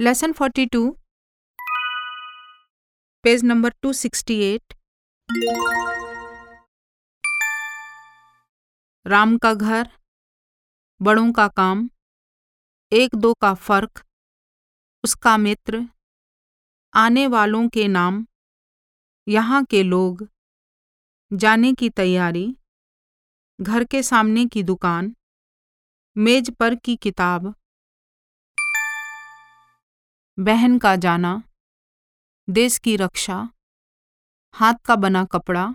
Lesson 42 page number 268 Ram का घर, बड़ों का काम, एक दो का फ़र्क, उसका मित्र, आने वालों के नाम, यहाँ के लोग, जाने की तैयारी। घर के सामने की दुकान। मेज पर की किताब। बहन का जाना। देश की रक्षा। हाथ का बना कपड़ा।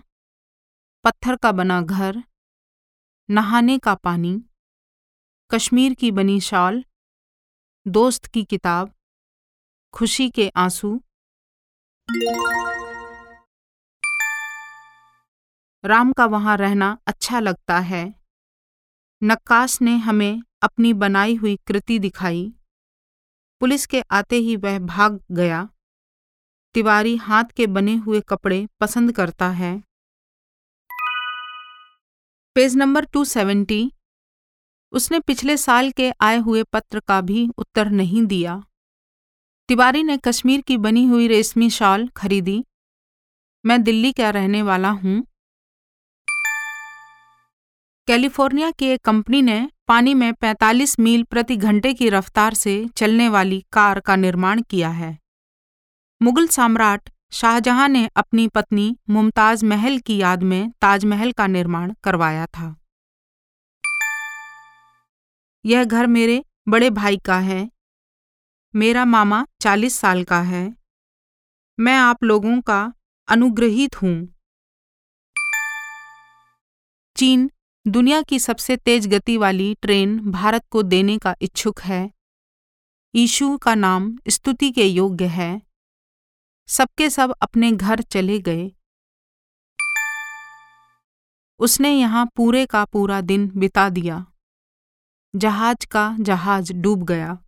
पत्थर का बना घर। नहाने का पानी। कश्मीर की बनी शॉल। दोस्त की किताब। खुशी के आँसू। राम का वहाँ रहना अच्छा लगता है। नक्काश ने हमें अपनी बनाई हुई कृति दिखाई। पुलिस के आते ही वह भाग गया। तिवारी हाथ के बने हुए कपड़े पसंद करता है। पेज नंबर 270 उसने पिछले साल के आए हुए पत्र का भी उत्तर नहीं दिया। तिवारी ने कश्मीर की बनी हुई रेशमी शॉल खरीदी। मैं दिल्ली का रहने वाला हूँ। कैलिफ़ोर्निया की एक कंपनी ने पानी में 45 मील प्रति घंटे की रफ्तार से चलने वाली कार का निर्माण किया है। मुगल सम्राट शाहजहां ने अपनी पत्नी मुमताज़ महल की याद में ताजमहल का निर्माण करवाया था। यह घर मेरे बड़े भाई का है। मेरा मामा चालीस साल का है। मैं आप लोगों का अनुग्रहित हूँ। चीन दुनिया की सबसे तेज गति वाली ट्रेन भारत को देने का इच्छुक है। ईशु का नाम स्तुति के योग्य है। सबके सब अपने घर चले गए। उसने यहाँ पूरे का पूरा दिन बिता दिया। जहाज़ का जहाज़ डूब गया।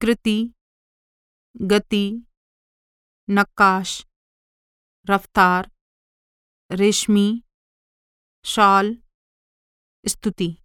कृति, गति, नक्काश, रफ्तार रेशमी शॉल स्तुति।